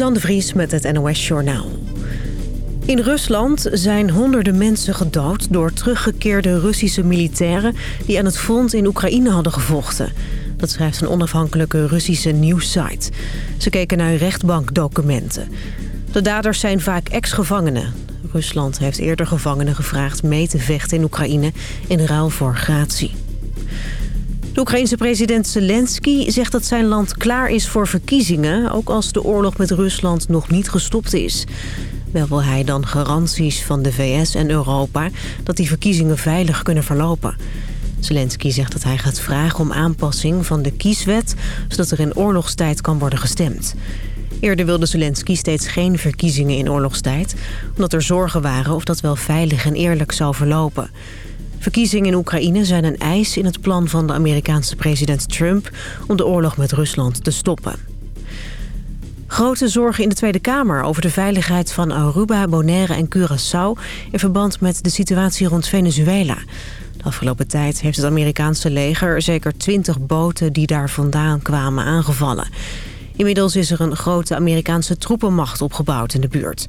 Zan de Vries met het NOS Journaal. In Rusland zijn honderden mensen gedood door teruggekeerde Russische militairen... die aan het front in Oekraïne hadden gevochten. Dat schrijft een onafhankelijke Russische nieuwssite. Ze keken naar rechtbankdocumenten. De daders zijn vaak ex-gevangenen. Rusland heeft eerder gevangenen gevraagd mee te vechten in Oekraïne... in ruil voor gratie. De Oekraïense president Zelensky zegt dat zijn land klaar is voor verkiezingen... ook als de oorlog met Rusland nog niet gestopt is. Wel wil hij dan garanties van de VS en Europa... dat die verkiezingen veilig kunnen verlopen. Zelensky zegt dat hij gaat vragen om aanpassing van de kieswet... zodat er in oorlogstijd kan worden gestemd. Eerder wilde Zelensky steeds geen verkiezingen in oorlogstijd... omdat er zorgen waren of dat wel veilig en eerlijk zou verlopen... Verkiezingen in Oekraïne zijn een eis in het plan van de Amerikaanse president Trump... om de oorlog met Rusland te stoppen. Grote zorgen in de Tweede Kamer over de veiligheid van Aruba, Bonaire en Curaçao... in verband met de situatie rond Venezuela. De afgelopen tijd heeft het Amerikaanse leger zeker 20 boten die daar vandaan kwamen aangevallen. Inmiddels is er een grote Amerikaanse troepenmacht opgebouwd in de buurt.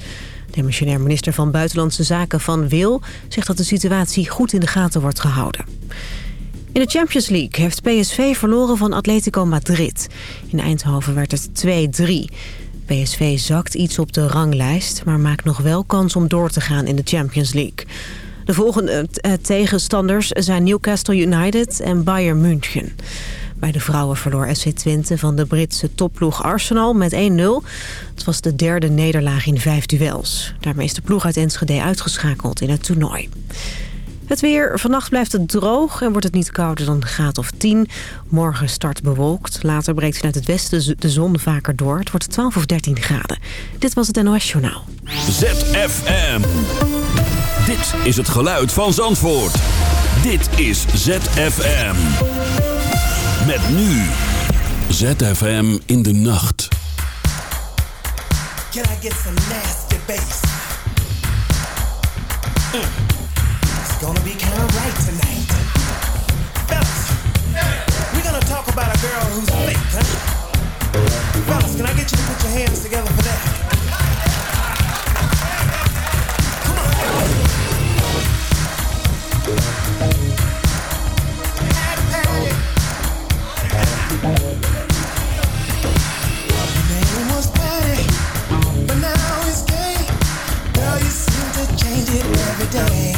De missionair minister van Buitenlandse Zaken Van Wil zegt dat de situatie goed in de gaten wordt gehouden. In de Champions League heeft PSV verloren van Atletico Madrid. In Eindhoven werd het 2-3. PSV zakt iets op de ranglijst, maar maakt nog wel kans om door te gaan in de Champions League. De volgende eh, tegenstanders zijn Newcastle United en Bayern München. Bij de vrouwen verloor SC Twente van de Britse topploeg Arsenal met 1-0. Het was de derde nederlaag in vijf duels. Daarmee is de ploeg uit Enschede uitgeschakeld in het toernooi. Het weer. Vannacht blijft het droog en wordt het niet kouder dan een graad of 10. Morgen start bewolkt. Later breekt vanuit het westen de zon vaker door. Het wordt 12 of 13 graden. Dit was het NOS Journaal. ZFM. Dit is het geluid van Zandvoort. Dit is ZFM. Met nu ZFM in de nacht. Can I get some nasty bass? Mm. It's gonna be kind of right tonight. Fellas, we're gonna talk about a girl who's fake, huh? Fellas, can I get you to put your hands together for that? hair on the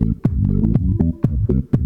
Thank you.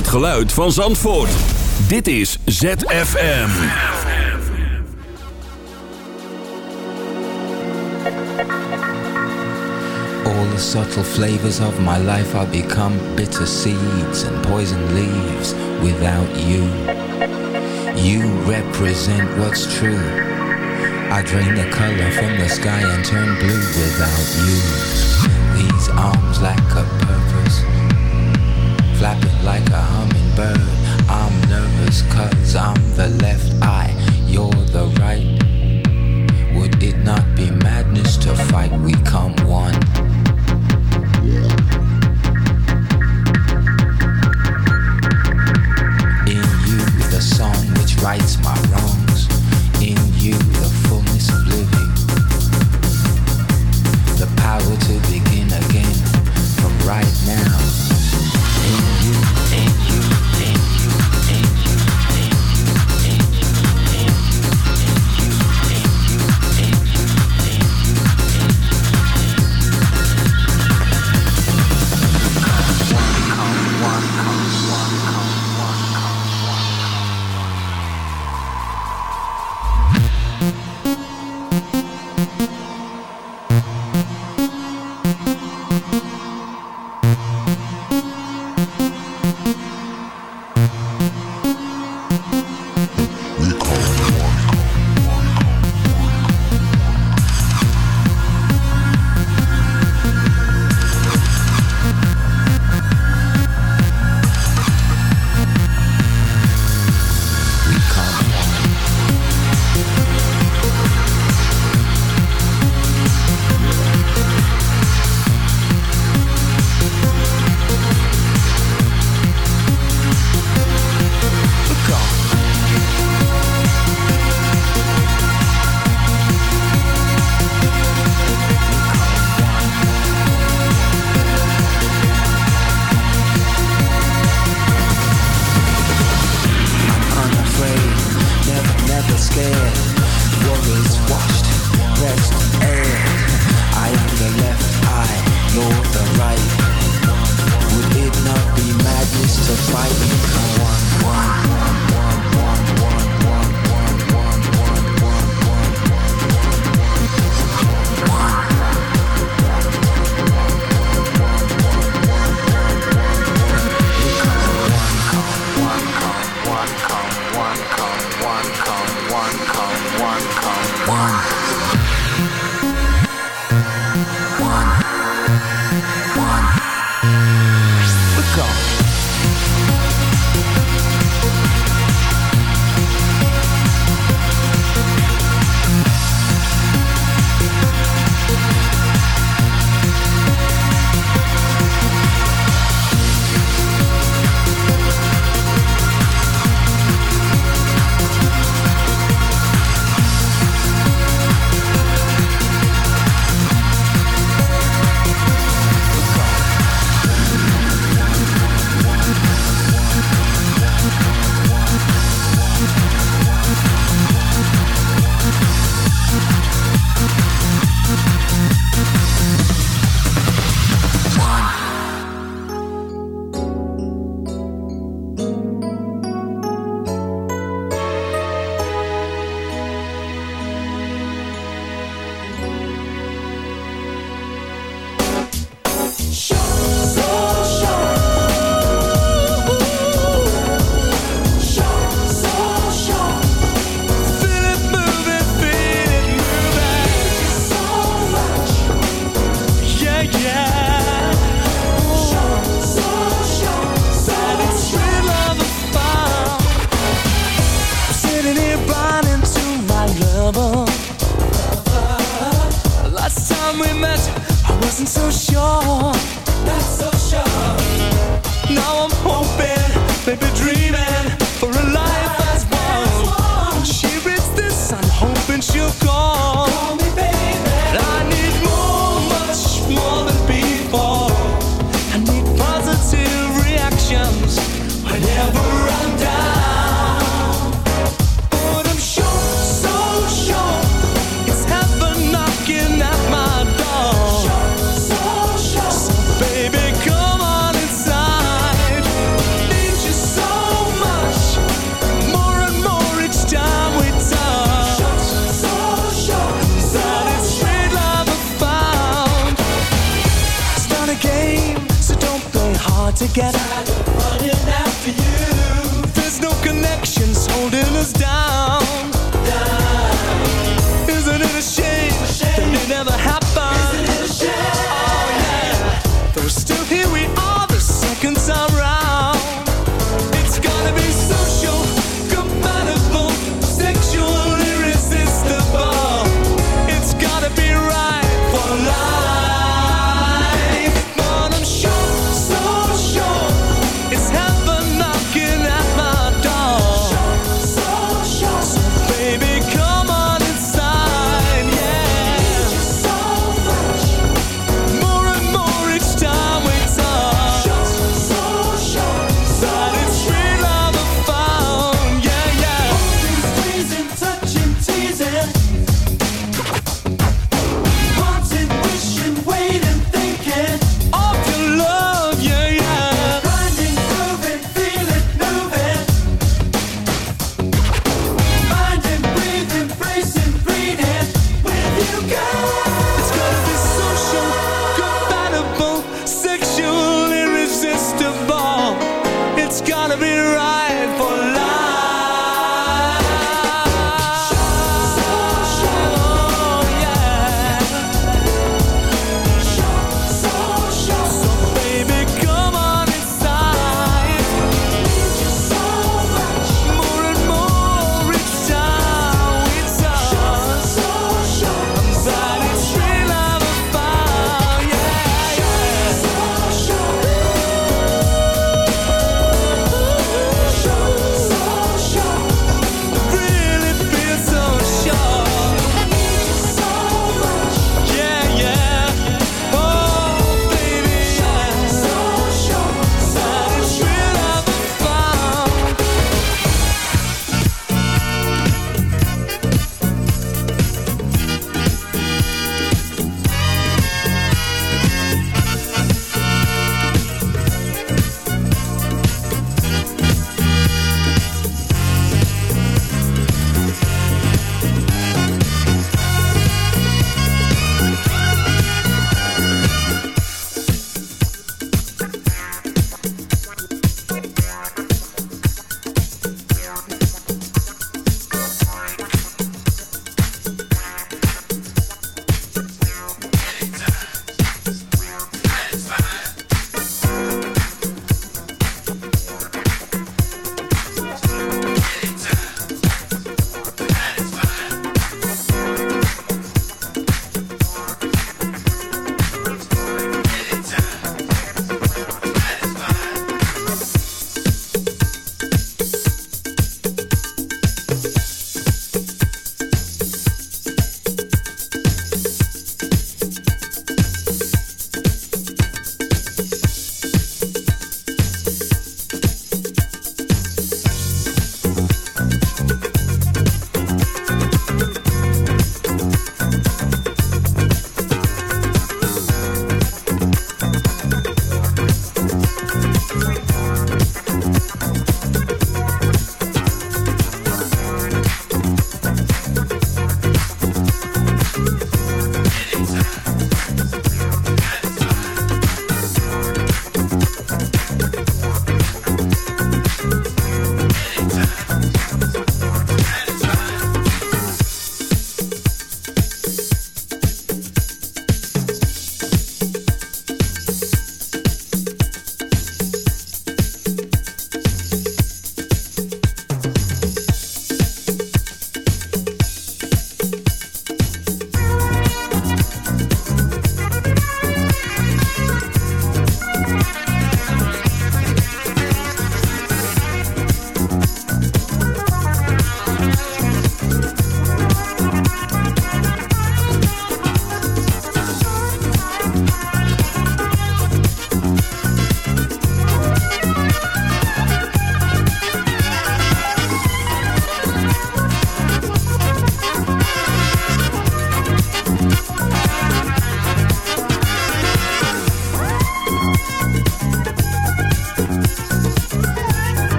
Geluid van Zandvoort. Dit is ZFM. All the subtle flavors of my life are become bitter seeds and poison leaves without you. You represent what's true. I drain the color from the sky and turn blue without you. These arms lack a purpose flapping nervous cause I'm the left eye, you're the right. Would it not be madness to fight? We come one.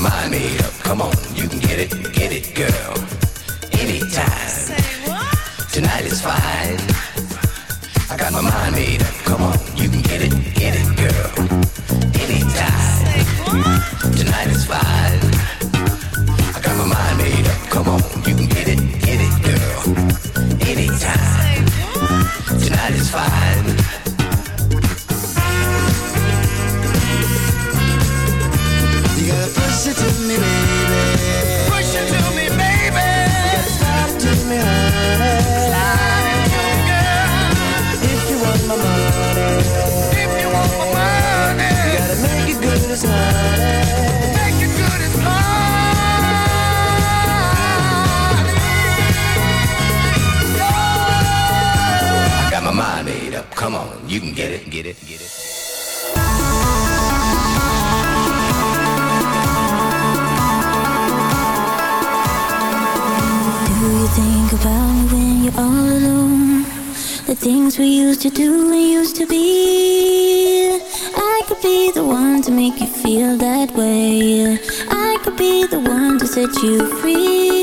my mind made up. Come on, you can get it, get it, girl. Anytime. Say what? Tonight is fine. I got my mind made up. Come on, you can get it, get it, girl. Anytime. Say what? Tonight is fine. I got my mind made up. Come on, you can get it, get it, girl. Anytime. Say what? Tonight is fine. Come on, you can get it, get it, get it. think about me when you're all alone? The things we used to do and used to be. I could be the one to make you feel that way. I could be the one to set you free.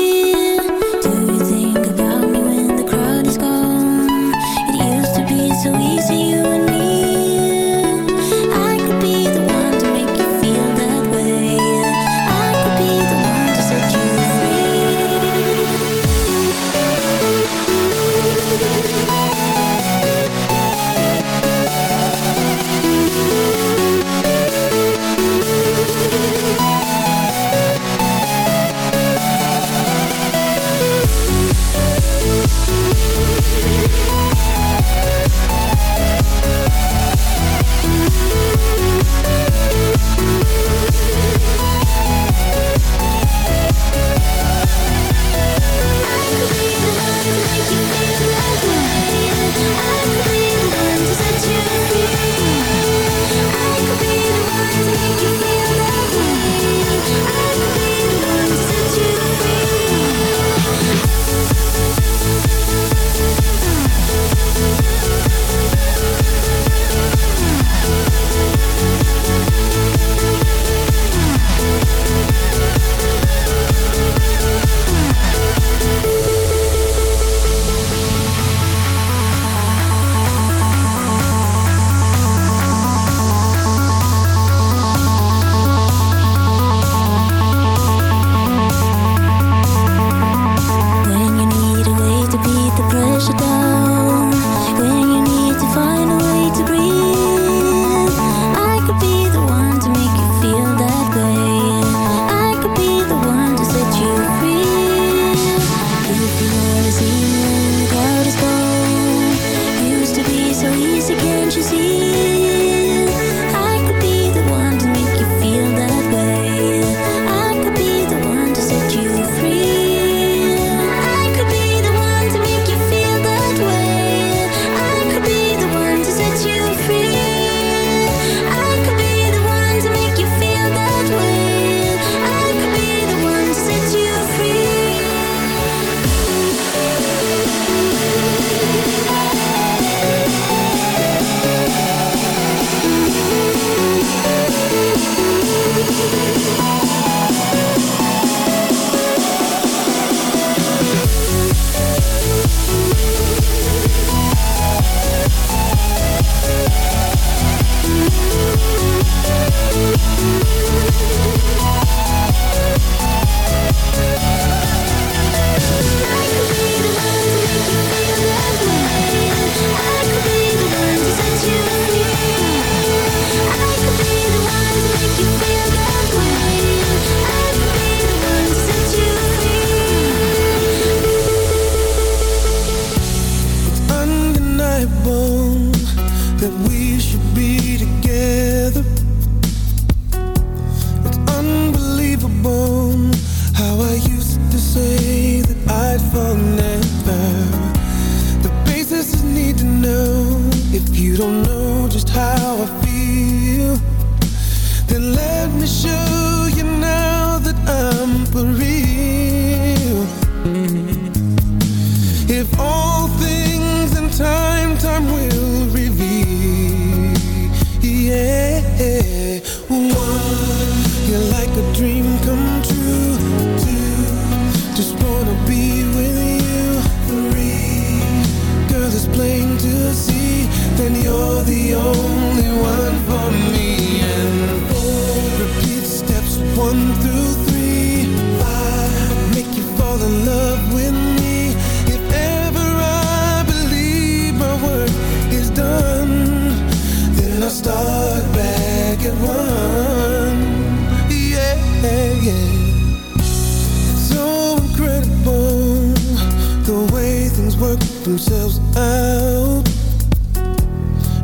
loud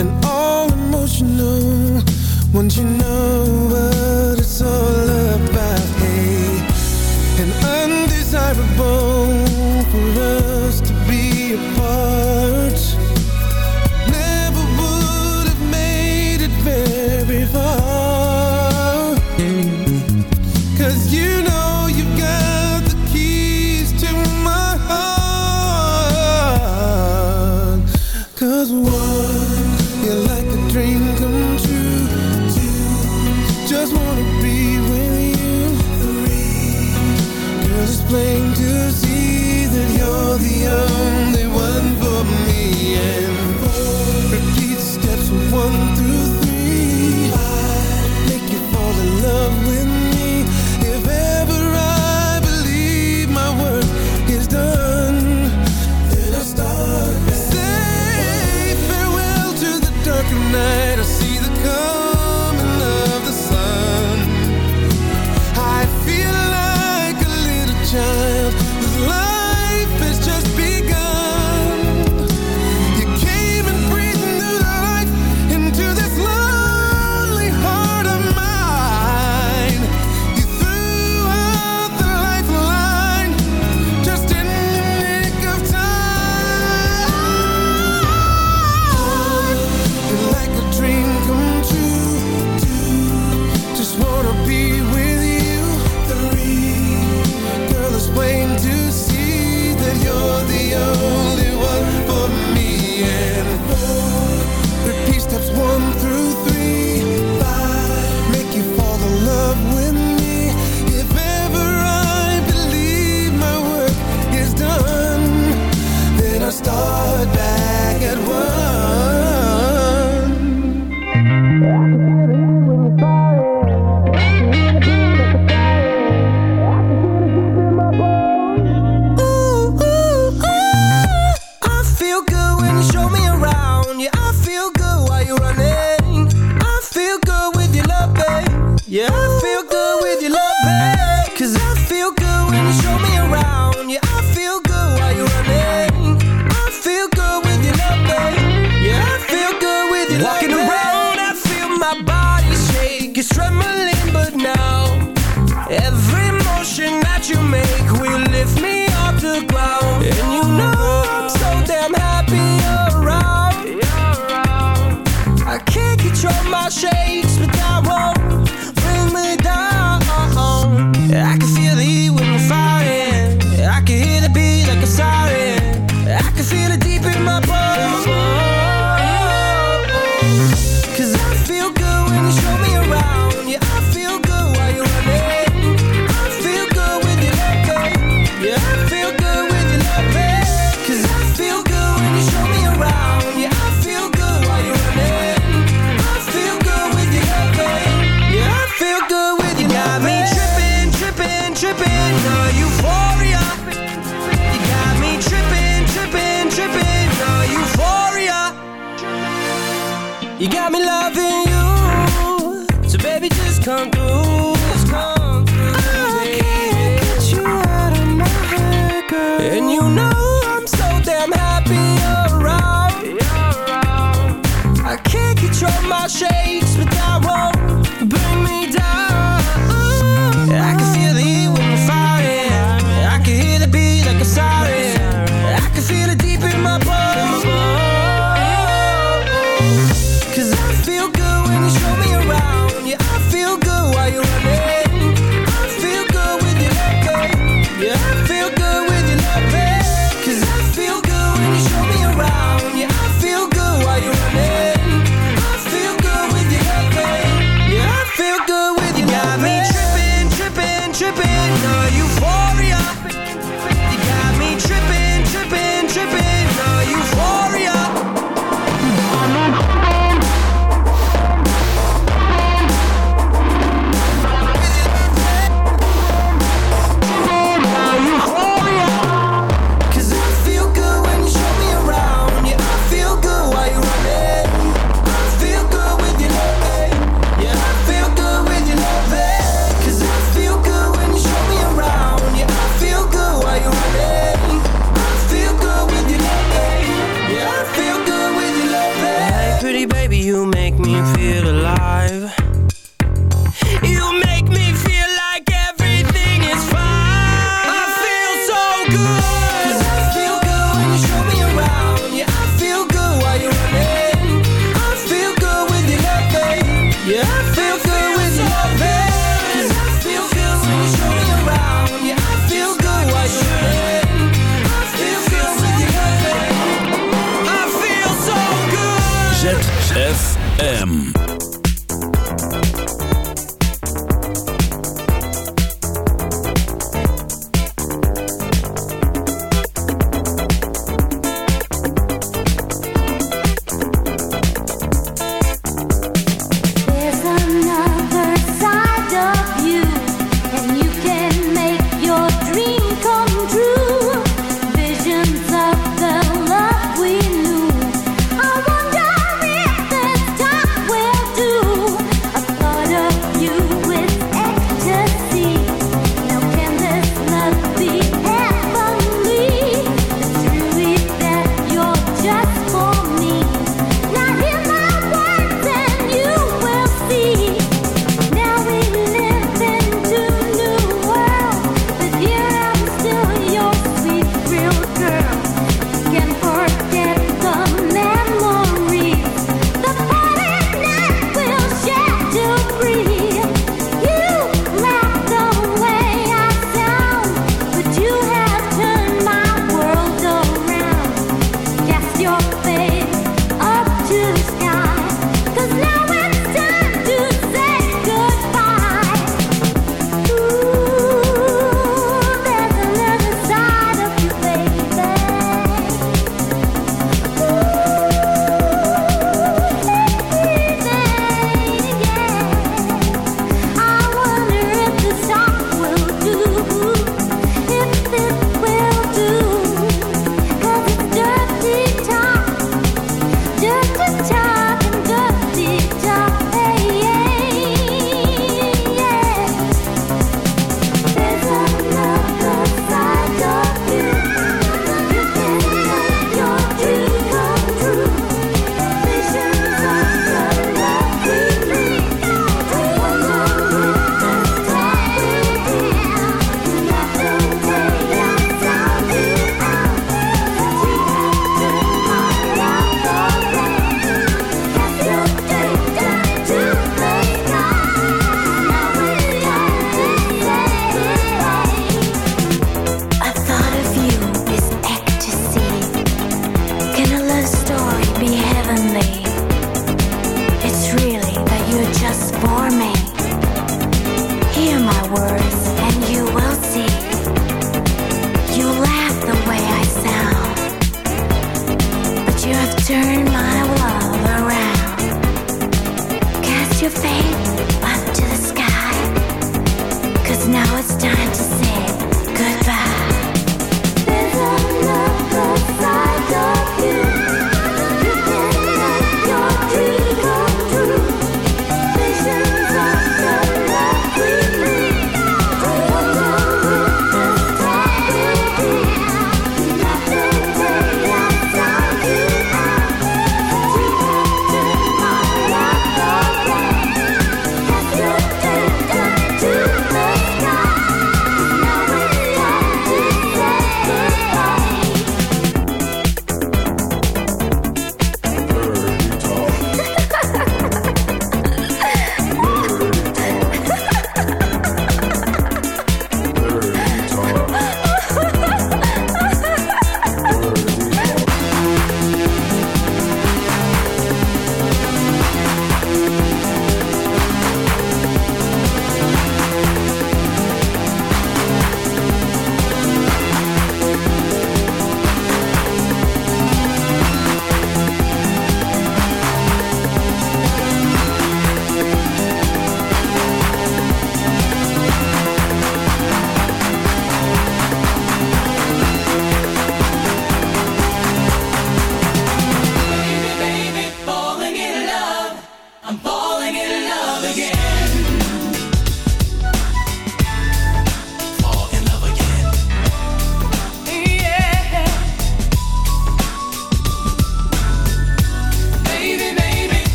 and all emotional once you know what it's all about. Hey, and undesirable for us to be apart.